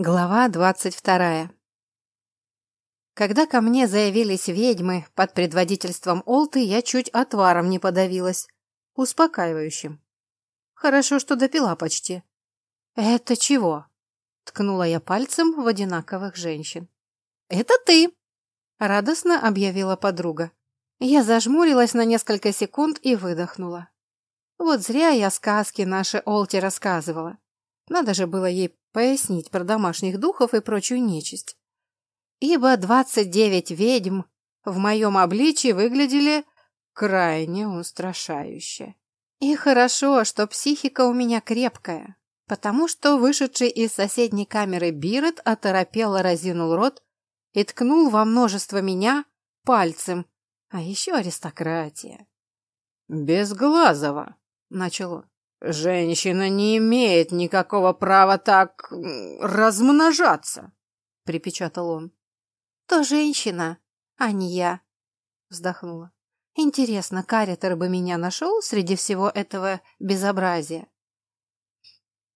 Глава двадцать вторая Когда ко мне заявились ведьмы под предводительством Олты, я чуть отваром не подавилась. Успокаивающим. Хорошо, что допила почти. «Это чего?» — ткнула я пальцем в одинаковых женщин. «Это ты!» — радостно объявила подруга. Я зажмурилась на несколько секунд и выдохнула. Вот зря я сказки нашей Олте рассказывала. Надо же было ей пояснить про домашних духов и прочую нечисть. Ибо двадцать девять ведьм в моем обличии выглядели крайне устрашающе. И хорошо, что психика у меня крепкая, потому что вышедший из соседней камеры Бирет оторопело разинул рот и ткнул во множество меня пальцем, а еще аристократия. «Безглазого», — начал он. «Женщина не имеет никакого права так размножаться», — припечатал он. «То женщина, а не я», — вздохнула. «Интересно, Каритер бы меня нашел среди всего этого безобразия?»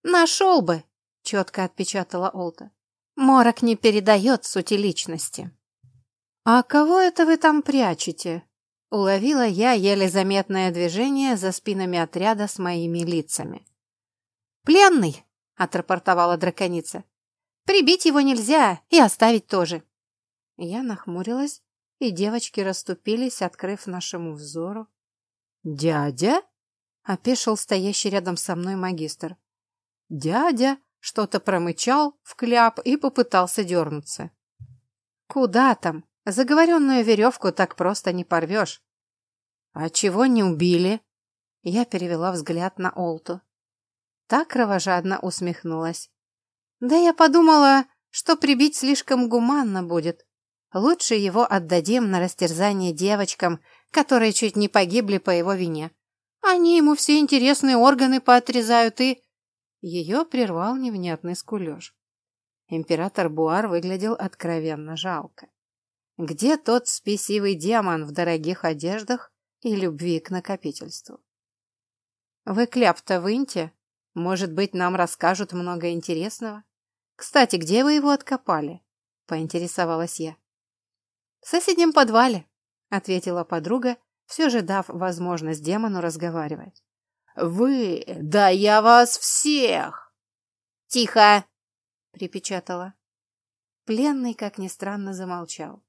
«Нашел бы», — четко отпечатала Олта. «Морок не передает сути личности». «А кого это вы там прячете?» Уловила я еле заметное движение за спинами отряда с моими лицами. «Пленный!» — отрапортовала драконица. «Прибить его нельзя и оставить тоже». Я нахмурилась, и девочки расступились, открыв нашему взору. «Дядя?» — опешил стоящий рядом со мной магистр. Дядя что-то промычал в кляп и попытался дернуться. «Куда там?» Заговоренную веревку так просто не порвешь. А чего не убили? Я перевела взгляд на Олту. Так кровожадно усмехнулась. Да я подумала, что прибить слишком гуманно будет. Лучше его отдадим на растерзание девочкам, которые чуть не погибли по его вине. Они ему все интересные органы поотрезают и... Ее прервал невнятный скулеж. Император Буар выглядел откровенно жалко. Где тот спесивый демон в дорогих одеждах и любви к накопительству? Вы кляп-то выньте. Может быть, нам расскажут много интересного. Кстати, где вы его откопали? Поинтересовалась я. В соседнем подвале, ответила подруга, все же дав возможность демону разговаривать. Вы, да я вас всех! Тихо! припечатала. Пленный, как ни странно, замолчал.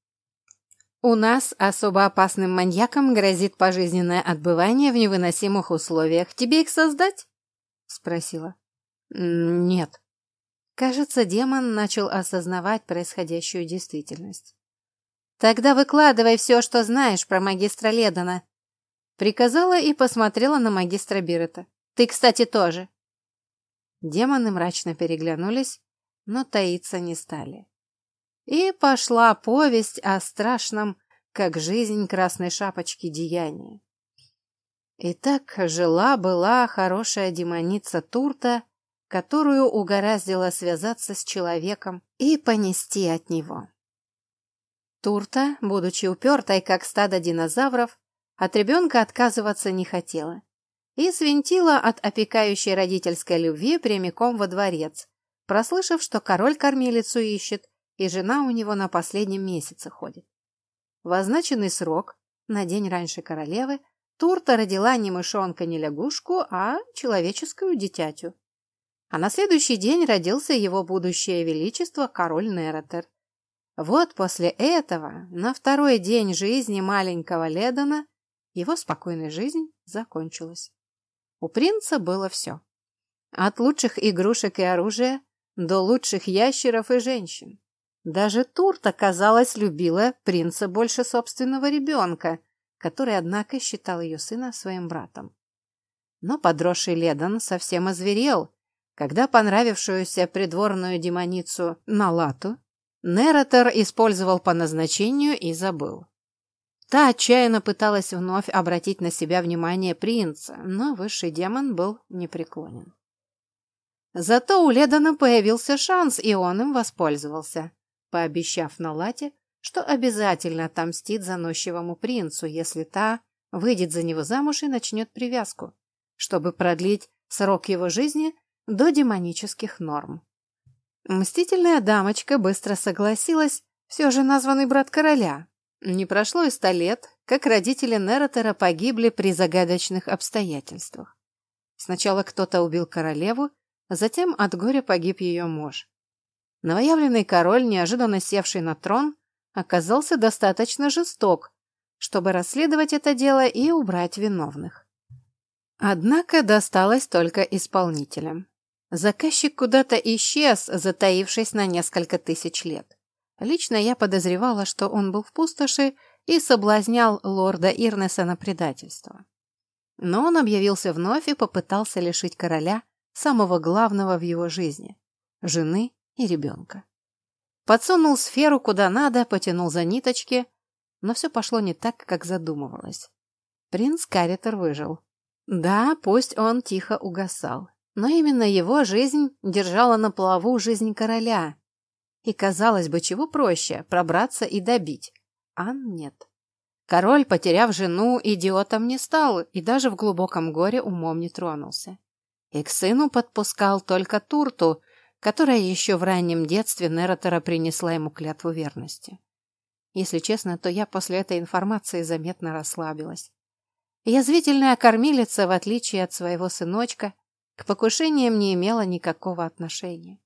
У нас особо опасным маньякам грозит пожизненное отбывание в невыносимых условиях. Тебе их создать? Спросила. Нет. Кажется, демон начал осознавать происходящую действительность. Тогда выкладывай все, что знаешь про магистра Ледана. Приказала и посмотрела на магистра Бирета. Ты, кстати, тоже. Демоны мрачно переглянулись, но таиться не стали. И пошла повесть о страшном, как жизнь красной шапочки, деянии. Итак, жила-была хорошая демоница Турта, которую угораздило связаться с человеком и понести от него. Турта, будучи упертой, как стадо динозавров, от ребенка отказываться не хотела и свинтила от опекающей родительской любви прямиком во дворец, прослышав, что король кормилицу ищет, и жена у него на последнем месяце ходит. В означенный срок, на день раньше королевы, Турта родила не мышонка, не лягушку, а человеческую дитятю. А на следующий день родился его будущее величество, король Нератер. Вот после этого, на второй день жизни маленького Ледана, его спокойная жизнь закончилась. У принца было все. От лучших игрушек и оружия до лучших ящеров и женщин. Даже Турта, казалось, любила принца больше собственного ребенка, который, однако, считал ее сына своим братом. Но подросший Ледан совсем озверел, когда понравившуюся придворную демоницу Налату Нератор использовал по назначению и забыл. Та отчаянно пыталась вновь обратить на себя внимание принца, но высший демон был непреклонен. Зато у Ледана появился шанс, и он им воспользовался пообещав Налате, что обязательно отомстит заносчивому принцу, если та выйдет за него замуж и начнет привязку, чтобы продлить срок его жизни до демонических норм. Мстительная дамочка быстро согласилась, все же названный брат короля. Не прошло и ста лет, как родители Нератора погибли при загадочных обстоятельствах. Сначала кто-то убил королеву, затем от горя погиб ее муж. Новоявленный король, неожиданно севший на трон, оказался достаточно жесток, чтобы расследовать это дело и убрать виновных. Однако досталось только исполнителям. Заказчик куда-то исчез, затаившись на несколько тысяч лет. Лично я подозревала, что он был в пустоши и соблазнял лорда Ирнеса на предательство. Но он объявился вновь и попытался лишить короля самого главного в его жизни – жены и ребенка. Подсунул сферу куда надо, потянул за ниточки, но все пошло не так, как задумывалось. Принц Каритер выжил. Да, пусть он тихо угасал, но именно его жизнь держала на плаву жизнь короля. И, казалось бы, чего проще – пробраться и добить. А нет. Король, потеряв жену, идиотом не стал и даже в глубоком горе умом не тронулся. И к сыну подпускал только Турту, которая еще в раннем детстве Нератора принесла ему клятву верности. Если честно, то я после этой информации заметно расслабилась. Язвительная кормилица, в отличие от своего сыночка, к покушениям не имела никакого отношения.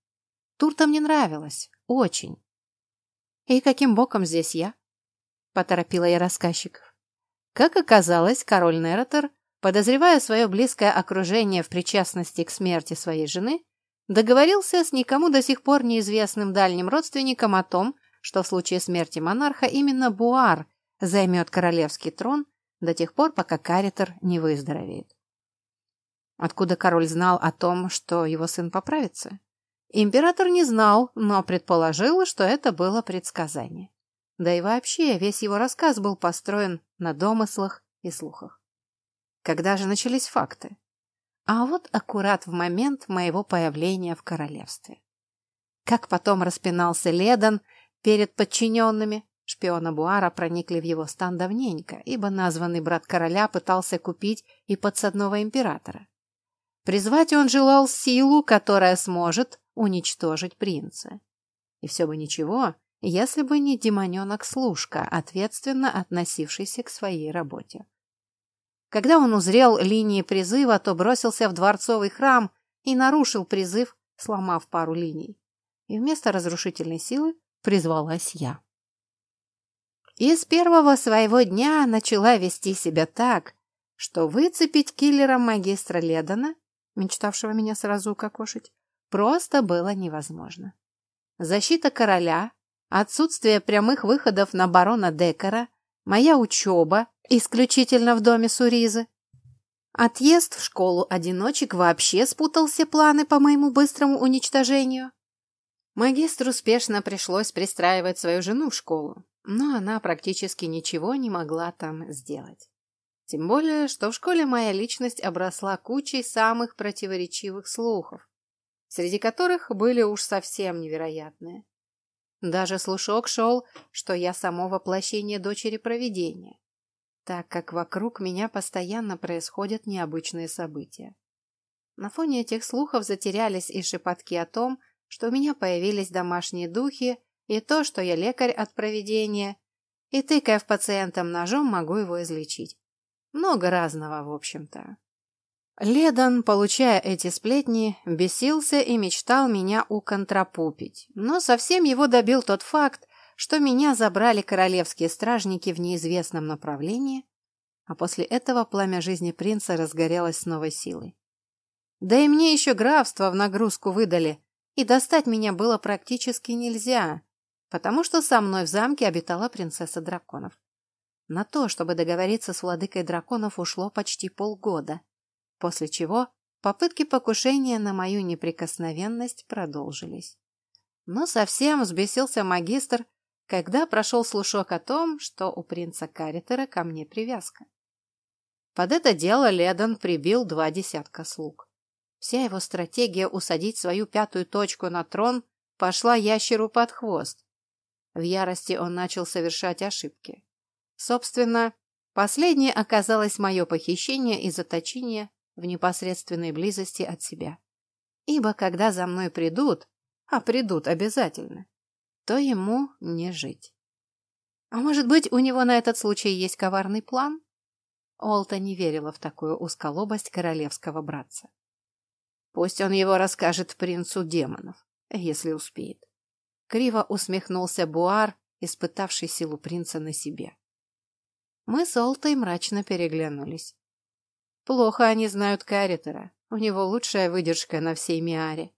Турта мне нравилась. Очень. И каким боком здесь я? Поторопила я рассказчиков. Как оказалось, король Нератор, подозревая свое близкое окружение в причастности к смерти своей жены, договорился с никому до сих пор неизвестным дальним родственником о том, что в случае смерти монарха именно Буар займет королевский трон до тех пор, пока Каритер не выздоровеет. Откуда король знал о том, что его сын поправится? Император не знал, но предположил, что это было предсказание. Да и вообще, весь его рассказ был построен на домыслах и слухах. Когда же начались факты? А вот аккурат в момент моего появления в королевстве. Как потом распинался Ледан перед подчиненными, Шпиона Буара проникли в его стан давненько, ибо названный брат короля пытался купить и подсадного императора. Призвать он желал силу, которая сможет уничтожить принца. И все бы ничего, если бы не демоненок-служка, ответственно относившийся к своей работе. Когда он узрел линии призыва, то бросился в дворцовый храм и нарушил призыв, сломав пару линий. И вместо разрушительной силы призвалась я. И с первого своего дня начала вести себя так, что выцепить киллера магистра Ледана, мечтавшего меня сразу укокошить, просто было невозможно. Защита короля, отсутствие прямых выходов на барона Декара, моя учеба исключительно в доме Суризы. Отъезд в школу одиночек вообще спутал все планы по моему быстрому уничтожению. Магистру успешно пришлось пристраивать свою жену в школу, но она практически ничего не могла там сделать. Тем более, что в школе моя личность обросла кучей самых противоречивых слухов, среди которых были уж совсем невероятные. Даже слушок шел, что я само воплощение дочери провидения, так как вокруг меня постоянно происходят необычные события. На фоне этих слухов затерялись и шепотки о том, что у меня появились домашние духи и то, что я лекарь от проведения, и, тыкая в пациентом ножом, могу его излечить. Много разного, в общем-то. Ледан, получая эти сплетни, бесился и мечтал меня уконтрапупить, но совсем его добил тот факт, что меня забрали королевские стражники в неизвестном направлении, а после этого пламя жизни принца разгорелось с новой силой. Да и мне еще графство в нагрузку выдали, и достать меня было практически нельзя, потому что со мной в замке обитала принцесса драконов. На то, чтобы договориться с владыкой драконов, ушло почти полгода, после чего попытки покушения на мою неприкосновенность продолжились. Но совсем взбесился магистр, когда прошел слушок о том, что у принца Каритера ко мне привязка. Под это дело Ледан прибил два десятка слуг. Вся его стратегия усадить свою пятую точку на трон пошла ящеру под хвост, в ярости он начал совершать ошибки. Собственно, последнее оказалось мое похищение и заточение в непосредственной близости от себя. Ибо когда за мной придут, а придут обязательно, то ему не жить. А может быть, у него на этот случай есть коварный план? Олта не верила в такую узколобость королевского братца. Пусть он его расскажет принцу демонов, если успеет. Криво усмехнулся Буар, испытавший силу принца на себе. Мы с Олтой мрачно переглянулись. Плохо они знают Каритера. У него лучшая выдержка на всей Миаре.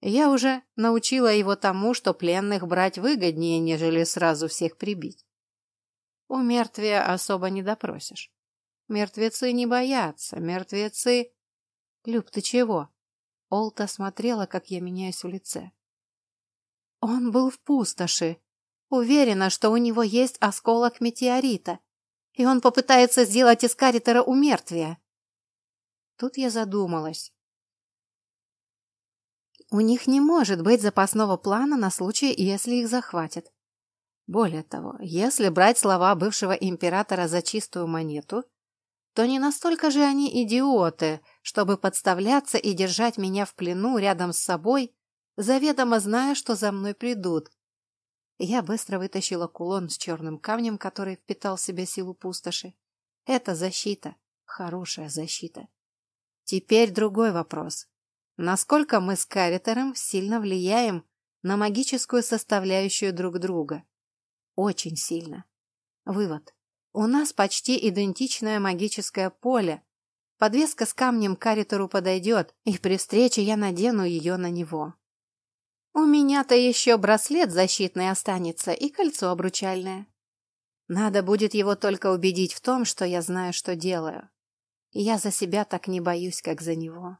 Я уже научила его тому, что пленных брать выгоднее, нежели сразу всех прибить. У мертвия особо не допросишь. Мертвецы не боятся, мертвецы... Люб, ты чего? Олта смотрела, как я меняюсь в лице. Он был в пустоши. Уверена, что у него есть осколок метеорита, и он попытается сделать из Каритера умертвия. Тут я задумалась. У них не может быть запасного плана на случай, если их захватят. Более того, если брать слова бывшего императора за чистую монету, то не настолько же они идиоты, чтобы подставляться и держать меня в плену рядом с собой, заведомо зная, что за мной придут. Я быстро вытащила кулон с черным камнем, который впитал в себя силу пустоши. Это защита, хорошая защита. Теперь другой вопрос. Насколько мы с Каритером сильно влияем на магическую составляющую друг друга? Очень сильно. Вывод. У нас почти идентичное магическое поле. Подвеска с камнем Каритеру подойдет, и при встрече я надену ее на него. У меня-то еще браслет защитный останется и кольцо обручальное. Надо будет его только убедить в том, что я знаю, что делаю. Я за себя так не боюсь, как за него.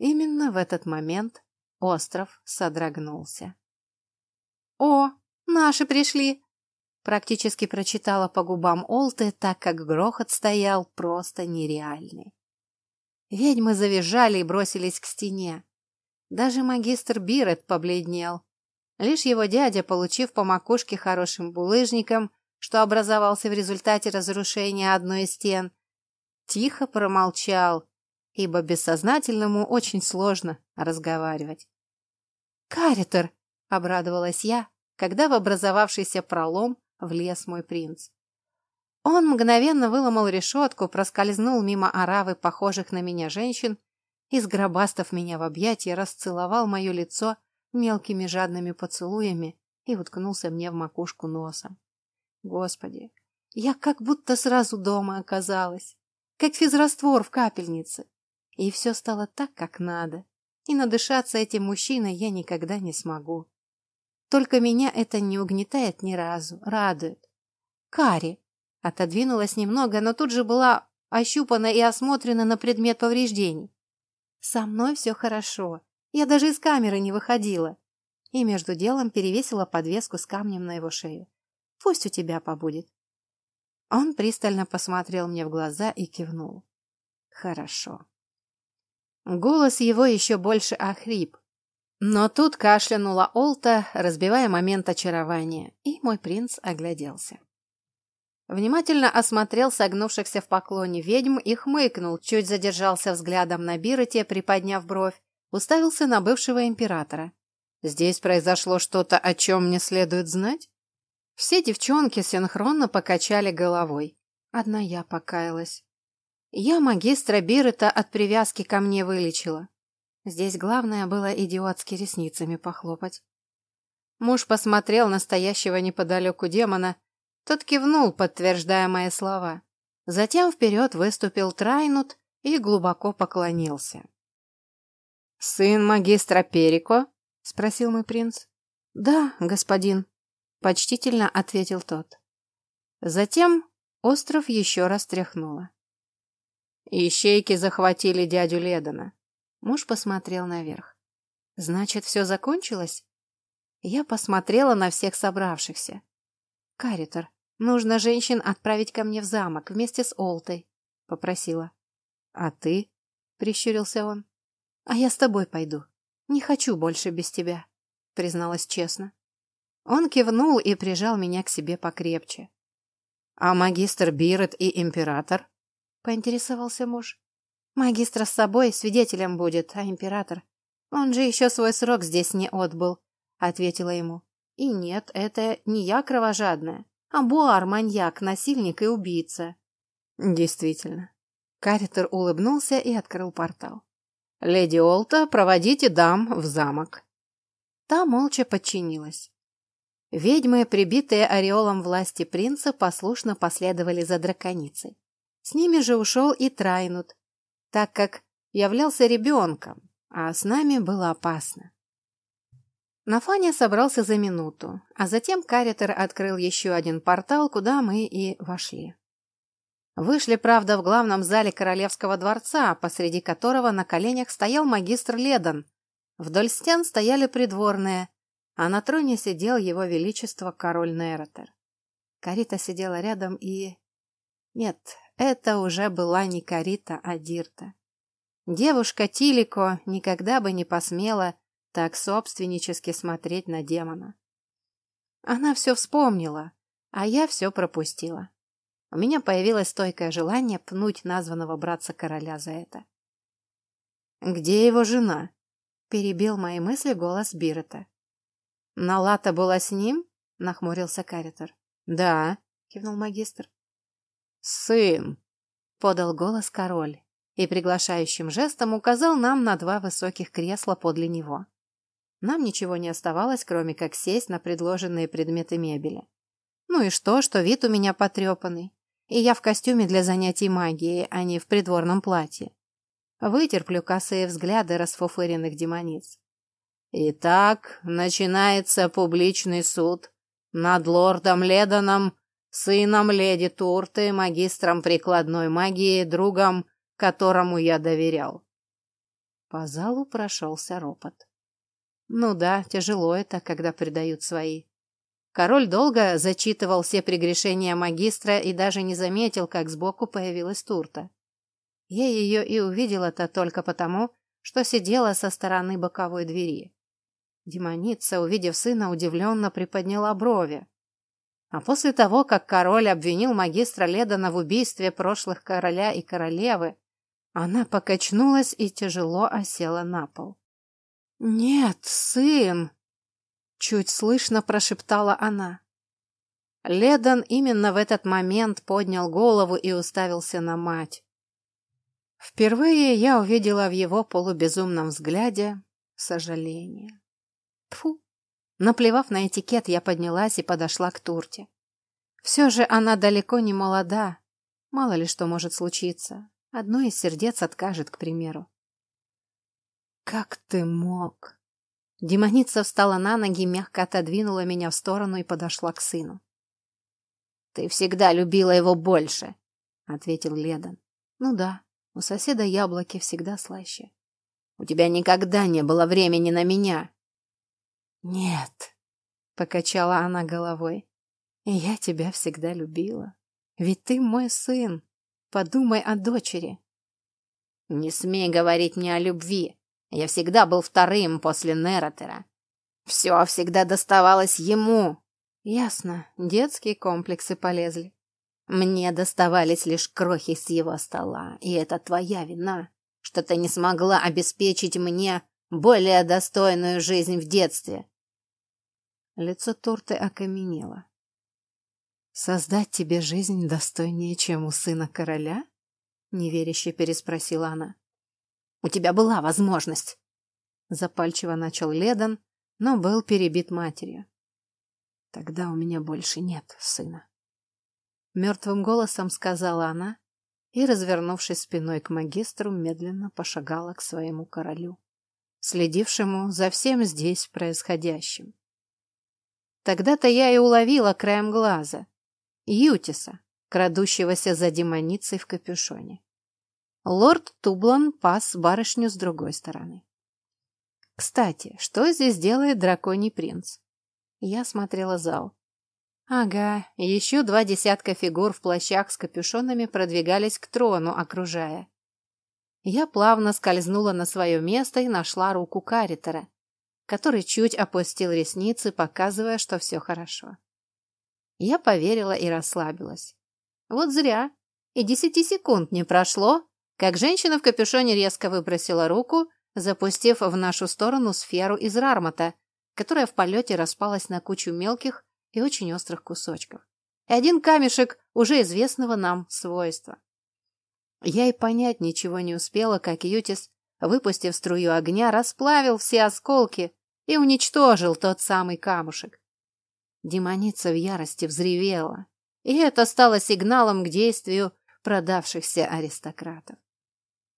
Именно в этот момент остров содрогнулся. «О, наши пришли!» Практически прочитала по губам Олты, так как грохот стоял просто нереальный. Ведьмы завизжали и бросились к стене. Даже магистр Бирет побледнел. Лишь его дядя, получив по макушке хорошим булыжником, что образовался в результате разрушения одной из стен, тихо промолчал ибо бессознательному очень сложно разговаривать. «Каритер!» — обрадовалась я, когда в образовавшийся пролом влез мой принц. Он мгновенно выломал решетку, проскользнул мимо оравы похожих на меня женщин и, сгробастав меня в объятия, расцеловал мое лицо мелкими жадными поцелуями и уткнулся мне в макушку носом. Господи, я как будто сразу дома оказалась, как физраствор в капельнице. И все стало так, как надо. И надышаться этим мужчиной я никогда не смогу. Только меня это не угнетает ни разу, радует. Кари отодвинулась немного, но тут же была ощупана и осмотрена на предмет повреждений. Со мной все хорошо. Я даже из камеры не выходила. И между делом перевесила подвеску с камнем на его шею. Пусть у тебя побудет. Он пристально посмотрел мне в глаза и кивнул. Хорошо. Голос его еще больше охрип. Но тут кашлянула Олта, разбивая момент очарования, и мой принц огляделся. Внимательно осмотрел согнувшихся в поклоне ведьм и хмыкнул, чуть задержался взглядом на Бироте, приподняв бровь, уставился на бывшего императора. «Здесь произошло что-то, о чем мне следует знать?» Все девчонки синхронно покачали головой. Одна я покаялась. Я магистра Бирета от привязки ко мне вылечила. Здесь главное было идиотски ресницами похлопать. Муж посмотрел на стоящего неподалеку демона. Тот кивнул, подтверждая мои слова. Затем вперед выступил Трайнут и глубоко поклонился. «Сын магистра Перико?» — спросил мой принц. «Да, господин», — почтительно ответил тот. Затем остров еще раз тряхнуло. Ищейки захватили дядю Ледана. Муж посмотрел наверх. Значит, все закончилось? Я посмотрела на всех собравшихся. Каритер, нужно женщин отправить ко мне в замок вместе с Олтой, попросила. А ты? Прищурился он. А я с тобой пойду. Не хочу больше без тебя, призналась честно. Он кивнул и прижал меня к себе покрепче. А магистр Бирет и император? — поинтересовался муж. «Магистра с собой свидетелем будет, а император...» Он же еще свой срок здесь не отбыл, ответила ему. И нет, это не я кровожадная, а Буар маньяк, насильник и убийца. Действительно. Каритер улыбнулся и открыл портал. «Леди Олта, проводите дам в замок». Та молча подчинилась. Ведьмы, прибитые ореолом власти принца, послушно последовали за драконицей. С ними же ушел и Трайнут, так как являлся ребенком, а с нами было опасно. Нафаня собрался за минуту, а затем Каритер открыл еще один портал, куда мы и вошли. Вышли, правда, в главном зале королевского дворца, посреди которого на коленях стоял магистр Ледан. Вдоль стен стояли придворные, а на троне сидел его величество король Нейротер. Карита сидела рядом и... Нет, это уже была не Карита, а Дирта. Девушка Тилико никогда бы не посмела так собственнически смотреть на демона. Она все вспомнила, а я все пропустила. У меня появилось стойкое желание пнуть названного братца короля за это. «Где его жена?» — перебил мои мысли голос Бирета. «Налата была с ним?» — нахмурился Каритер. «Да», — кивнул магистр. «Сын», — подал голос король и приглашающим жестом указал нам на два высоких кресла подле него. Нам ничего не оставалось, кроме как сесть на предложенные предметы мебели. Ну и что, что вид у меня потрепанный? И я в костюме для занятий магией, а не в придворном платье. Вытерплю косые взгляды расфуфыренных демониц. Итак, начинается публичный суд над лордом Леданом, сыном леди Турты, магистром прикладной магии, другом, которому я доверял. По залу прошелся ропот. Ну да, тяжело это, когда предают свои. Король долго зачитывал все прегрешения магистра и даже не заметил, как сбоку появилась Турта. Я ее и увидела-то только потому, что сидела со стороны боковой двери. Демоница, увидев сына, удивленно приподняла брови. А после того, как король обвинил магистра Ледана в убийстве прошлых короля и королевы, она покачнулась и тяжело осела на пол. «Нет, сын!» — чуть слышно прошептала она. Ледан именно в этот момент поднял голову и уставился на мать. Впервые я увидела в его полубезумном взгляде сожаление. Тфу. Наплевав на этикет, я поднялась и подошла к Турте. Все же она далеко не молода. Мало ли что может случиться. Одно из сердец откажет, к примеру. «Как ты мог?» Демоница встала на ноги, мягко отодвинула меня в сторону и подошла к сыну. «Ты всегда любила его больше», — ответил Ледан. «Ну да, у соседа яблоки всегда слаще». «У тебя никогда не было времени на меня». «Нет», — покачала она головой. «Я тебя всегда любила. Ведь ты мой сын. Подумай о дочери». «Не смей говорить мне о любви», я всегда был вторым после Неротера. Все всегда доставалось ему. Ясно, детские комплексы полезли. Мне доставались лишь крохи с его стола, и это твоя вина, что ты не смогла обеспечить мне более достойную жизнь в детстве. Лицо Турты окаменело. «Создать тебе жизнь достойнее, чем у сына короля?» — неверяще переспросила она. У тебя была возможность. Запальчиво начал Ледан, но был перебит матерью. Тогда у меня больше нет сына. Мертвым голосом сказала она и, развернувшись спиной к магистру, медленно пошагала к своему королю, следившему за всем здесь происходящим. Тогда-то я и уловила краем глаза Ютиса, крадущегося за демоницей в капюшоне. Лорд Тублан пас барышню с другой стороны. Кстати, что здесь делает драконий принц? Я смотрела зал. Ага, еще два десятка фигур в плащах с капюшонами продвигались к трону, окружая. Я плавно скользнула на свое место и нашла руку Каритера, который чуть опустил ресницы, показывая, что все хорошо. Я поверила и расслабилась. Вот зря. И десяти секунд не прошло, как женщина в капюшоне резко выбросила руку, запустив в нашу сторону сферу из рармата, которая в полете распалась на кучу мелких и очень острых кусочков. И один камешек уже известного нам свойства. Я и понять ничего не успела, как Ютис, выпустив струю огня, расплавил все осколки и уничтожил тот самый камушек. Демоница в ярости взревела, и это стало сигналом к действию продавшихся аристократов.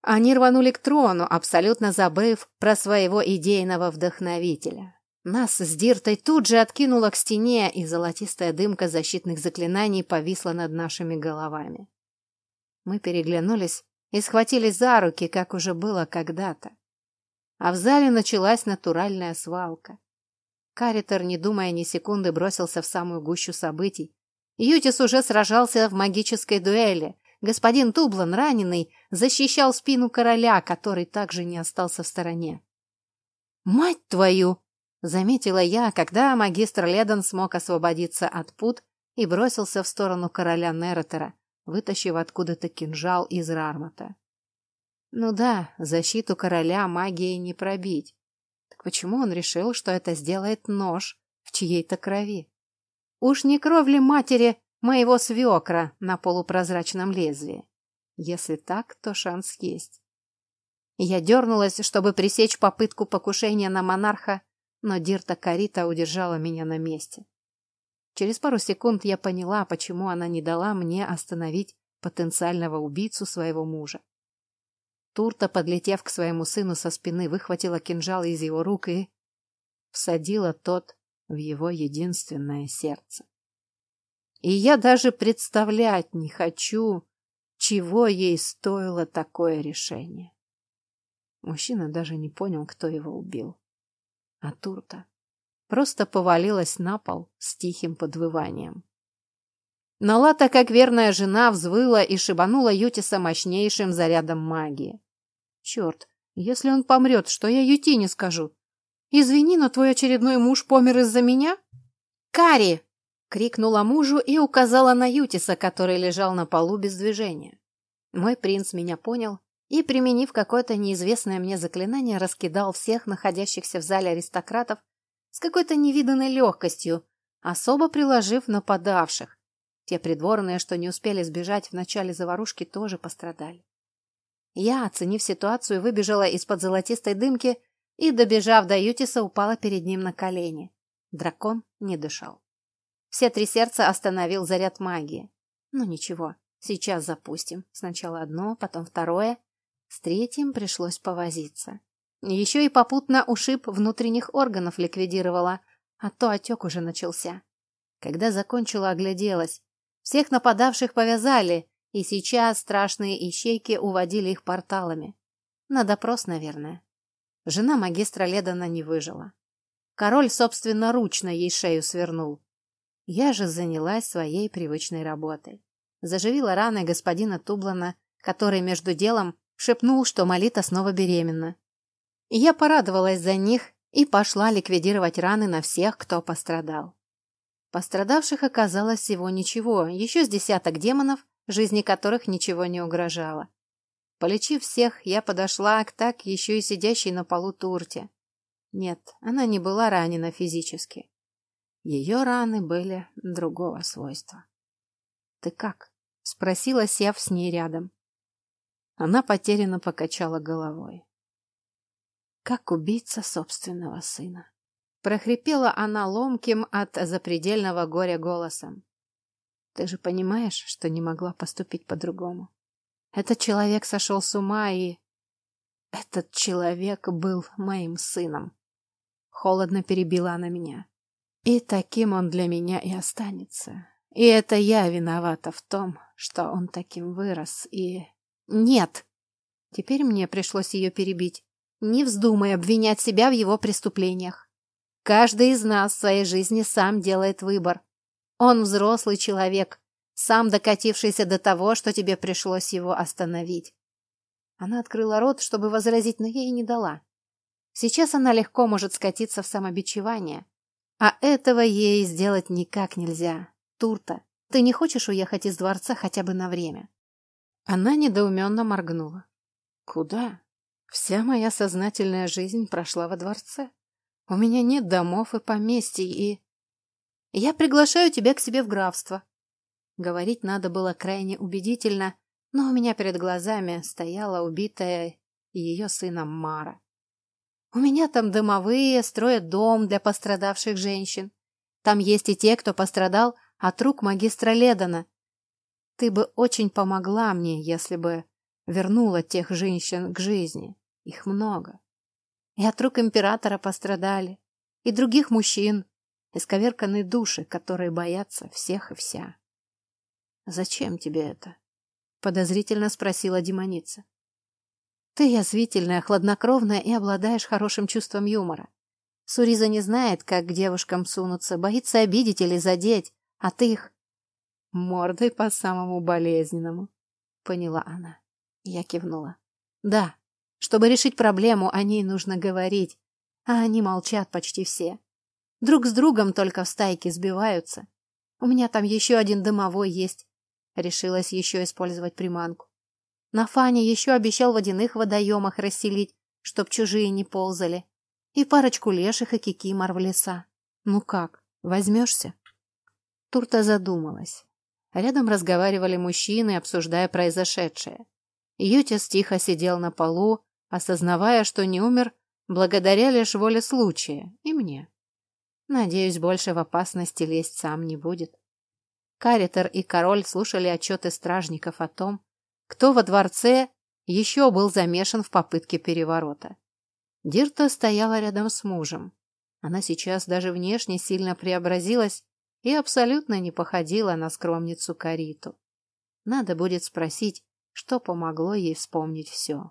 Они рванули к трону, абсолютно забыв про своего идейного вдохновителя. Нас с Диртой тут же откинуло к стене, и золотистая дымка защитных заклинаний повисла над нашими головами. Мы переглянулись и схватились за руки, как уже было когда-то. А в зале началась натуральная свалка. Каритер, не думая ни секунды, бросился в самую гущу событий. Ютис уже сражался в магической дуэли. Господин Тублан, раненый, защищал спину короля, который также не остался в стороне. «Мать твою!» Заметила я, когда магистр Ледон смог освободиться от пут и бросился в сторону короля Неретера, вытащив откуда-то кинжал из рармата. Ну да, защиту короля магией не пробить. Так почему он решил, что это сделает нож в чьей-то крови? Уж не кровь матери моего свекра на полупрозрачном лезвии? Если так, то шанс есть. Я дернулась, чтобы пресечь попытку покушения на монарха, но Дирта Карита удержала меня на месте. Через пару секунд я поняла, почему она не дала мне остановить потенциального убийцу своего мужа. Турта, подлетев к своему сыну со спины, выхватила кинжал из его рук и всадила тот в его единственное сердце. И я даже представлять не хочу, чего ей стоило такое решение. Мужчина даже не понял, кто его убил а Турта просто повалилась на пол с тихим подвыванием. Налата, как верная жена, взвыла и шибанула Ютиса мощнейшим зарядом магии. Черт, если он помрет, что я Ютине скажу? Извини, но твой очередной муж помер из-за меня? Кари! крикнула мужу и указала на Ютиса, который лежал на полу без движения. Мой принц меня понял и, применив какое-то неизвестное мне заклинание, раскидал всех находящихся в зале аристократов с какой-то невиданной легкостью, особо приложив нападавших. Те придворные, что не успели сбежать в начале заварушки, тоже пострадали. Я, оценив ситуацию, выбежала из-под золотистой дымки и, добежав до Ютиса, упала перед ним на колени. Дракон не дышал. Все три сердца остановил заряд магии. Ну ничего, сейчас запустим. Сначала одно, потом второе. С третьим пришлось повозиться. Еще и попутно ушиб внутренних органов ликвидировала, а то отек уже начался. Когда закончила, огляделась. Всех нападавших повязали, и сейчас страшные ищейки уводили их порталами. На допрос, наверное. Жена магистра Ледана не выжила. Король собственноручно ей шею свернул. Я же занялась своей привычной работой. Заживила раны господина Тублана, который между делом шепнул, что Малита снова беременна. Я порадовалась за них и пошла ликвидировать раны на всех, кто пострадал. Пострадавших оказалось всего ничего, еще с десяток демонов, жизни которых ничего не угрожало. Полечив всех, я подошла к так еще и сидящей на полу турте. Нет, она не была ранена физически. Ее раны были другого свойства. «Ты как?» — спросила, сев с ней рядом. Она потерянно покачала головой. Как убийца собственного сына. Прохрипела она ломким от запредельного горя голосом. Ты же понимаешь, что не могла поступить по-другому. Этот человек сошел с ума и... Этот человек был моим сыном. Холодно перебила она меня. И таким он для меня и останется. И это я виновата в том, что он таким вырос и... Нет. Теперь мне пришлось ее перебить. Не вздумай обвинять себя в его преступлениях. Каждый из нас в своей жизни сам делает выбор. Он взрослый человек, сам докатившийся до того, что тебе пришлось его остановить. Она открыла рот, чтобы возразить, но ей не дала. Сейчас она легко может скатиться в самобичевание. А этого ей сделать никак нельзя. Турта, ты не хочешь уехать из дворца хотя бы на время? Она недоуменно моргнула. Куда? Вся моя сознательная жизнь прошла во дворце. У меня нет домов и поместий, и... Я приглашаю тебя к себе в графство. Говорить надо было крайне убедительно, но у меня перед глазами стояла убитая ее сыном Мара. У меня там домовые строят дом для пострадавших женщин. Там есть и те, кто пострадал от рук магистра Ледана. Ты бы очень помогла мне, если бы вернула тех женщин к жизни. Их много. И от рук императора пострадали, и других мужчин, исковерканные души, которые боятся всех и вся. «Зачем тебе это?» — подозрительно спросила демоница. «Ты язвительная, хладнокровная и обладаешь хорошим чувством юмора. Суриза не знает, как к девушкам сунуться, боится обидеть или задеть, а ты их...» «Мордой по самому болезненному», — поняла она. Я кивнула. «Да, чтобы решить проблему, о ней нужно говорить, а они молчат почти все. Друг с другом только в стайке сбиваются. У меня там еще один дымовой есть. Решилась еще использовать приманку. На Фане еще обещал водяных водоемах расселить, чтоб чужие не ползали. И парочку леших и кикимор в леса. Ну как, возьмешься? Турта задумалась. Рядом разговаривали мужчины, обсуждая произошедшее. Ютис тихо сидел на полу, осознавая, что не умер благодаря лишь воле случая и мне. Надеюсь, больше в опасности лезть сам не будет. Каритер и король слушали отчеты стражников о том, кто во дворце еще был замешан в попытке переворота. Дирта стояла рядом с мужем. Она сейчас даже внешне сильно преобразилась и абсолютно не походила на скромницу Кариту. Надо будет спросить, что помогло ей вспомнить все.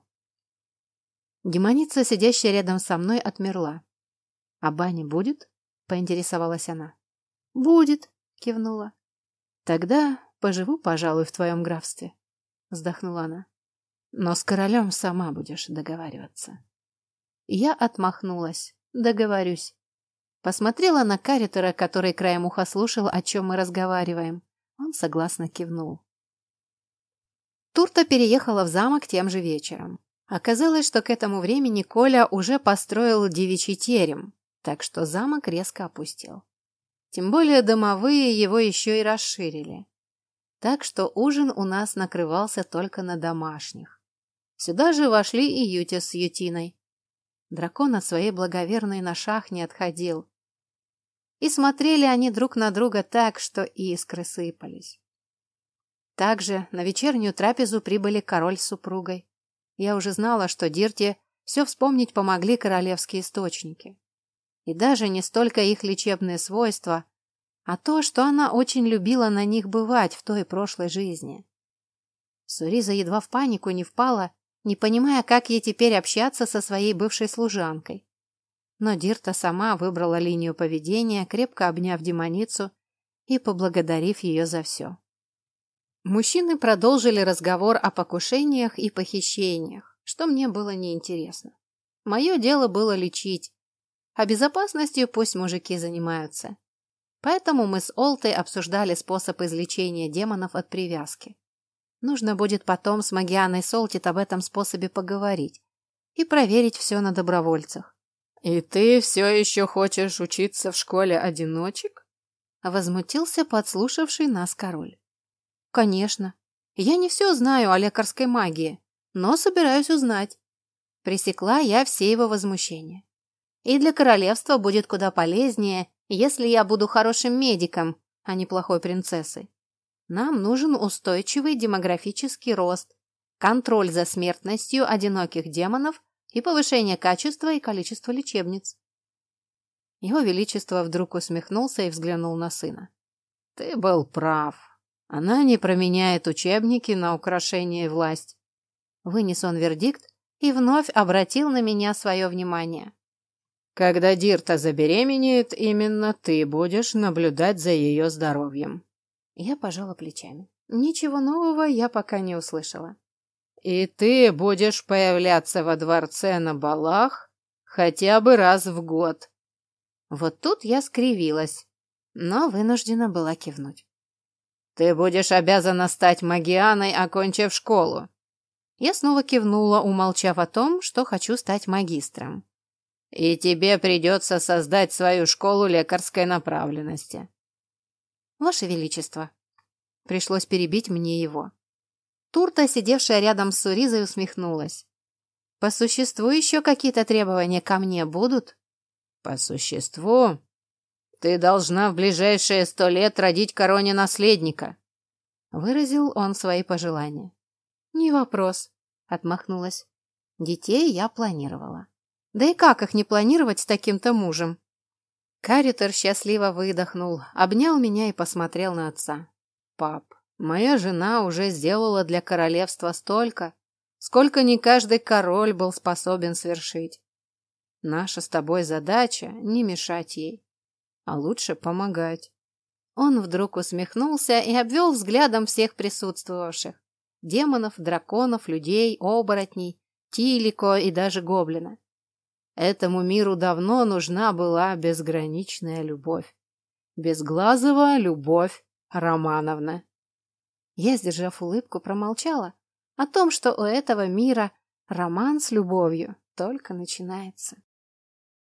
Демоница, сидящая рядом со мной, отмерла. «А баня будет?» — поинтересовалась она. «Будет», — кивнула. «Тогда поживу, пожалуй, в твоем графстве», — вздохнула она. «Но с королем сама будешь договариваться». Я отмахнулась. «Договорюсь». Посмотрела на Каритера, который краем уха слушал, о чем мы разговариваем. Он согласно кивнул. Турта переехала в замок тем же вечером. Оказалось, что к этому времени Коля уже построил девичий терем, так что замок резко опустел. Тем более домовые его еще и расширили. Так что ужин у нас накрывался только на домашних. Сюда же вошли и Ютя с Ютиной. Дракон от своей благоверной на шах не отходил. И смотрели они друг на друга так, что искры сыпались. Также на вечернюю трапезу прибыли король с супругой. Я уже знала, что Дирте все вспомнить помогли королевские источники. И даже не столько их лечебные свойства, а то, что она очень любила на них бывать в той прошлой жизни. Суриза едва в панику не впала, не понимая, как ей теперь общаться со своей бывшей служанкой. Но Дирта сама выбрала линию поведения, крепко обняв демоницу и поблагодарив ее за все. Мужчины продолжили разговор о покушениях и похищениях, что мне было неинтересно. Мое дело было лечить, а безопасностью пусть мужики занимаются. Поэтому мы с Олтой обсуждали способ излечения демонов от привязки. Нужно будет потом с Магианой Солтит об этом способе поговорить и проверить все на добровольцах. «И ты все еще хочешь учиться в школе одиночек?» Возмутился подслушавший нас король. Конечно. Я не все знаю о лекарской магии, но собираюсь узнать. Пресекла я все его возмущения. И для королевства будет куда полезнее, если я буду хорошим медиком, а не плохой принцессой. Нам нужен устойчивый демографический рост, контроль за смертностью одиноких демонов и повышение качества и количества лечебниц. Его Величество вдруг усмехнулся и взглянул на сына. «Ты был прав. Она не променяет учебники на украшение и власть. Вынес он вердикт и вновь обратил на меня свое внимание. Когда Дирта забеременеет, именно ты будешь наблюдать за ее здоровьем. Я пожала плечами. Ничего нового я пока не услышала. И ты будешь появляться во дворце на балах хотя бы раз в год. Вот тут я скривилась, но вынуждена была кивнуть. Ты будешь обязана стать магианой, окончив школу. Я снова кивнула, умолчав о том, что хочу стать магистром. «И тебе придется создать свою школу лекарской направленности». «Ваше Величество». Пришлось перебить мне его. Турта, сидевшая рядом с Суризой, усмехнулась. «По существу еще какие-то требования ко мне будут?» «По существу? Ты должна в ближайшие сто лет родить короне наследника», — выразил он свои пожелания. «Не вопрос», — отмахнулась. «Детей я планировала. Да и как их не планировать с таким-то мужем?» Каритер счастливо выдохнул, обнял меня и посмотрел на отца. «Пап, моя жена уже сделала для королевства столько, сколько не каждый король был способен свершить. Наша с тобой задача — не мешать ей, а лучше помогать». Он вдруг усмехнулся и обвел взглядом всех присутствовавших демонов, драконов, людей, оборотней, тилико и даже гоблина. Этому миру давно нужна была безграничная любовь. Безглазова Любовь Романовна. Я, сдержав улыбку, промолчала о том, что у этого мира роман с любовью только начинается.